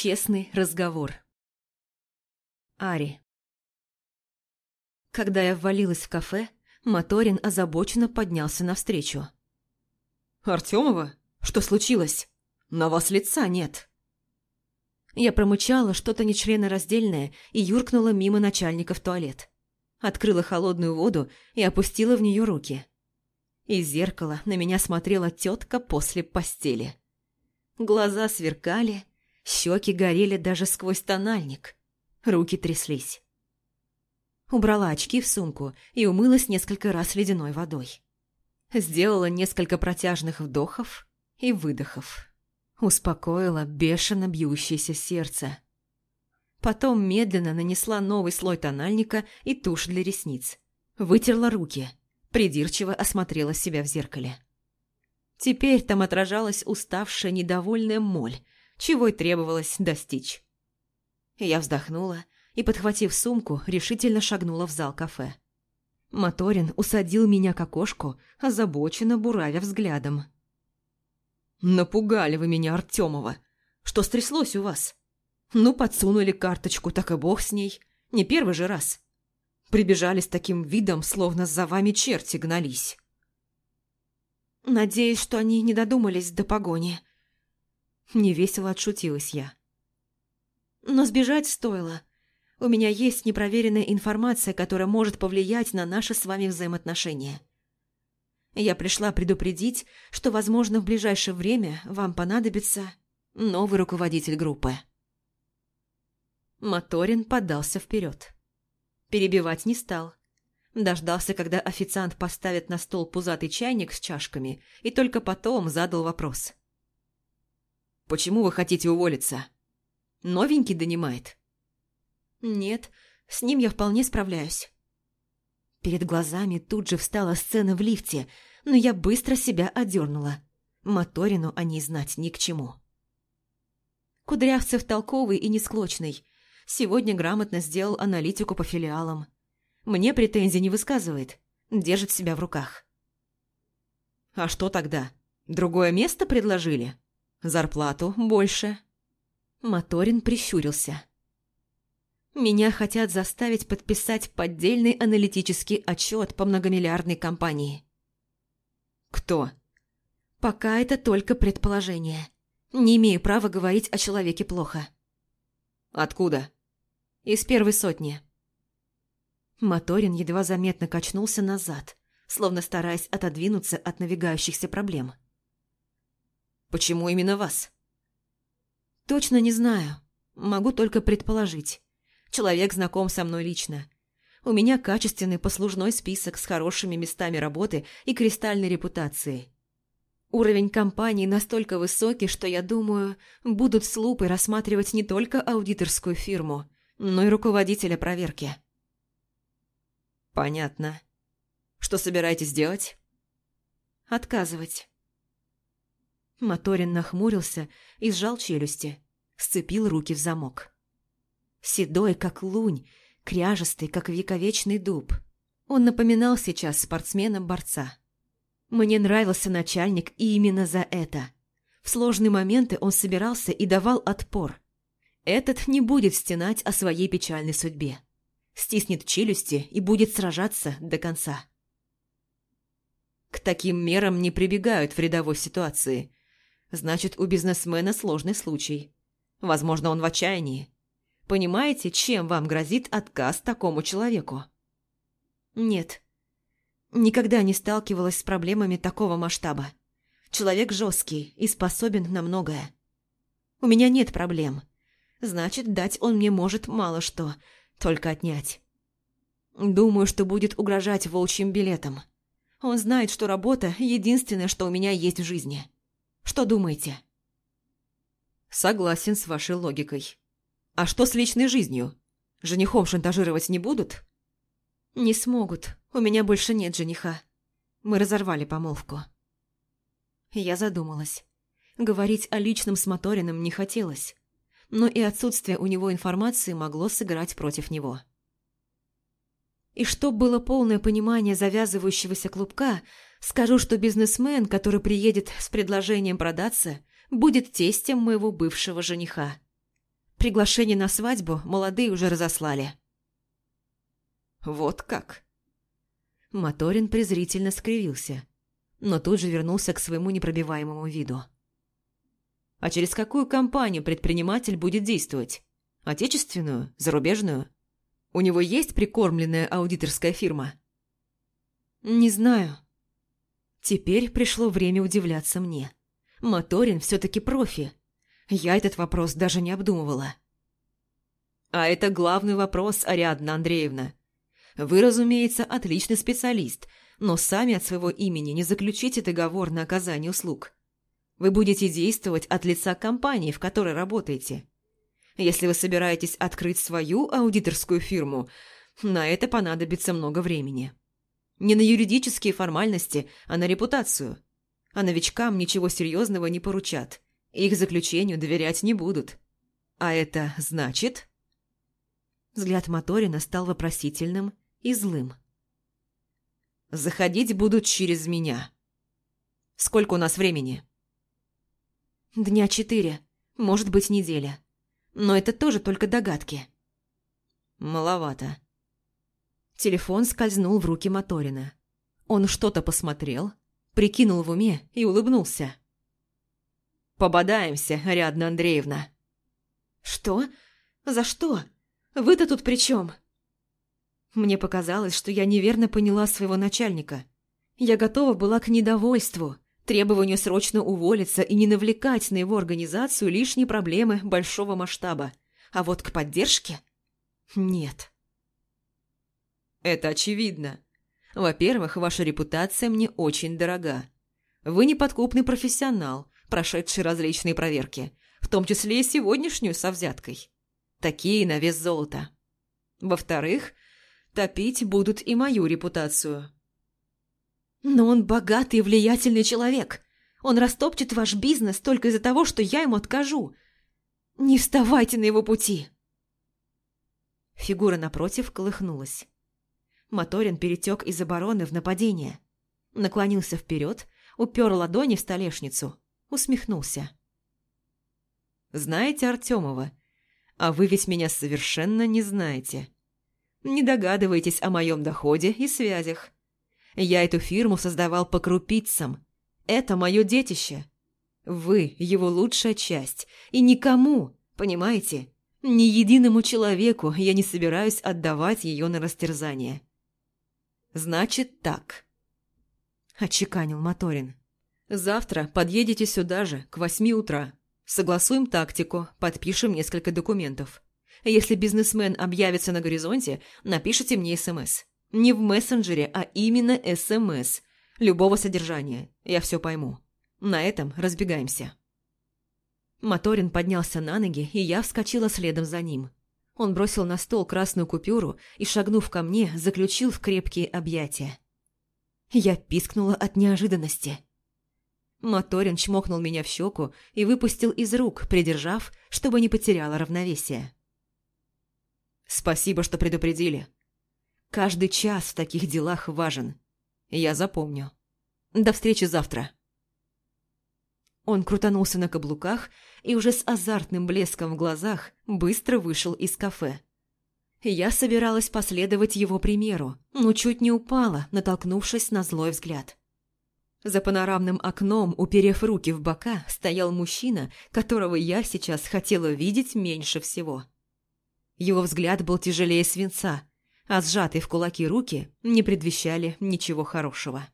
Честный разговор. Ари. Когда я ввалилась в кафе, Моторин озабоченно поднялся навстречу. «Артемова? Что случилось? На вас лица нет». Я промычала что-то нечленораздельное и юркнула мимо начальника в туалет. Открыла холодную воду и опустила в нее руки. Из зеркала на меня смотрела тетка после постели. Глаза сверкали, щеки горели даже сквозь тональник. Руки тряслись. Убрала очки в сумку и умылась несколько раз ледяной водой. Сделала несколько протяжных вдохов и выдохов. Успокоила бешено бьющееся сердце. Потом медленно нанесла новый слой тональника и тушь для ресниц. Вытерла руки, придирчиво осмотрела себя в зеркале. Теперь там отражалась уставшая недовольная моль, чего и требовалось достичь. Я вздохнула и, подхватив сумку, решительно шагнула в зал кафе. Моторин усадил меня к окошку, озабоченно буравя взглядом. «Напугали вы меня, Артемова! Что стряслось у вас? Ну, подсунули карточку, так и бог с ней. Не первый же раз. Прибежали с таким видом, словно за вами черти гнались». «Надеюсь, что они не додумались до погони». Невесело отшутилась я. «Но сбежать стоило. У меня есть непроверенная информация, которая может повлиять на наши с вами взаимоотношения». Я пришла предупредить, что, возможно, в ближайшее время вам понадобится новый руководитель группы. Моторин подался вперед. Перебивать не стал. Дождался, когда официант поставит на стол пузатый чайник с чашками, и только потом задал вопрос. «Почему вы хотите уволиться? Новенький донимает?» «Нет, с ним я вполне справляюсь». Перед глазами тут же встала сцена в лифте, но я быстро себя одернула. Моторину о ней знать ни к чему. Кудрявцев толковый и несклочный. Сегодня грамотно сделал аналитику по филиалам. Мне претензий не высказывает, держит себя в руках. «А что тогда? Другое место предложили? Зарплату больше?» Моторин прищурился. Меня хотят заставить подписать поддельный аналитический отчет по многомиллиардной компании. Кто? Пока это только предположение. Не имею права говорить о человеке плохо. Откуда? Из первой сотни. Моторин едва заметно качнулся назад, словно стараясь отодвинуться от навигающихся проблем. «Почему именно вас?» «Точно не знаю. Могу только предположить. Человек знаком со мной лично. У меня качественный послужной список с хорошими местами работы и кристальной репутацией. Уровень компании настолько высокий, что, я думаю, будут с лупой рассматривать не только аудиторскую фирму, но и руководителя проверки. Понятно. Что собираетесь делать? Отказывать. Моторин нахмурился и сжал челюсти, сцепил руки в замок седой, как лунь, кряжестый, как вековечный дуб. Он напоминал сейчас спортсмена-борца. Мне нравился начальник и именно за это. В сложные моменты он собирался и давал отпор. Этот не будет стенать о своей печальной судьбе. Стиснет челюсти и будет сражаться до конца. К таким мерам не прибегают в рядовой ситуации. Значит, у бизнесмена сложный случай. Возможно, он в отчаянии. Понимаете, чем вам грозит отказ такому человеку? Нет. Никогда не сталкивалась с проблемами такого масштаба. Человек жесткий и способен на многое. У меня нет проблем. Значит, дать он мне может мало что, только отнять. Думаю, что будет угрожать волчьим билетом. Он знает, что работа – единственное, что у меня есть в жизни. Что думаете? Согласен с вашей логикой. А что с личной жизнью? Женихом шантажировать не будут? Не смогут. У меня больше нет жениха. Мы разорвали помолвку. Я задумалась. Говорить о личном с Моториным не хотелось. Но и отсутствие у него информации могло сыграть против него. И чтоб было полное понимание завязывающегося клубка, скажу, что бизнесмен, который приедет с предложением продаться, будет тестем моего бывшего жениха. Приглашение на свадьбу молодые уже разослали. Вот как? Моторин презрительно скривился, но тут же вернулся к своему непробиваемому виду. А через какую компанию предприниматель будет действовать? Отечественную? Зарубежную? У него есть прикормленная аудиторская фирма? Не знаю. Теперь пришло время удивляться мне. Моторин все-таки профи. Я этот вопрос даже не обдумывала. А это главный вопрос, Ариадна Андреевна. Вы, разумеется, отличный специалист, но сами от своего имени не заключите договор на оказание услуг. Вы будете действовать от лица компании, в которой работаете. Если вы собираетесь открыть свою аудиторскую фирму, на это понадобится много времени. Не на юридические формальности, а на репутацию. А новичкам ничего серьезного не поручат. Их заключению доверять не будут. А это значит... Взгляд Моторина стал вопросительным и злым. «Заходить будут через меня. Сколько у нас времени?» «Дня четыре, может быть, неделя. Но это тоже только догадки». «Маловато». Телефон скользнул в руки Моторина. Он что-то посмотрел, прикинул в уме и улыбнулся. «Пободаемся, Ариадна Андреевна». «Что? За что? Вы-то тут при чем?» Мне показалось, что я неверно поняла своего начальника. Я готова была к недовольству, требованию срочно уволиться и не навлекать на его организацию лишние проблемы большого масштаба. А вот к поддержке – нет. Это очевидно. Во-первых, ваша репутация мне очень дорога. Вы неподкупный профессионал, прошедший различные проверки, в том числе и сегодняшнюю со взяткой. Такие на вес золота. Во-вторых, Топить будут и мою репутацию. Но он богатый и влиятельный человек. Он растопчет ваш бизнес только из-за того, что я ему откажу. Не вставайте на его пути. Фигура напротив колыхнулась. Моторин перетек из обороны в нападение. Наклонился вперед, упер ладони в столешницу, усмехнулся. «Знаете Артемова? А вы ведь меня совершенно не знаете не догадываетесь о моем доходе и связях. Я эту фирму создавал по крупицам. Это мое детище. Вы его лучшая часть. И никому, понимаете, ни единому человеку я не собираюсь отдавать ее на растерзание. Значит так. Очеканил Моторин. Завтра подъедете сюда же, к восьми утра. Согласуем тактику, подпишем несколько документов. Если бизнесмен объявится на горизонте, напишите мне СМС. Не в мессенджере, а именно СМС. Любого содержания. Я все пойму. На этом разбегаемся. Моторин поднялся на ноги, и я вскочила следом за ним. Он бросил на стол красную купюру и, шагнув ко мне, заключил в крепкие объятия. Я пискнула от неожиданности. Моторин чмокнул меня в щеку и выпустил из рук, придержав, чтобы не потеряла равновесие. Спасибо, что предупредили. Каждый час в таких делах важен. Я запомню. До встречи завтра. Он крутанулся на каблуках и уже с азартным блеском в глазах быстро вышел из кафе. Я собиралась последовать его примеру, но чуть не упала, натолкнувшись на злой взгляд. За панорамным окном, уперев руки в бока, стоял мужчина, которого я сейчас хотела видеть меньше всего. Его взгляд был тяжелее свинца, а сжатые в кулаки руки не предвещали ничего хорошего.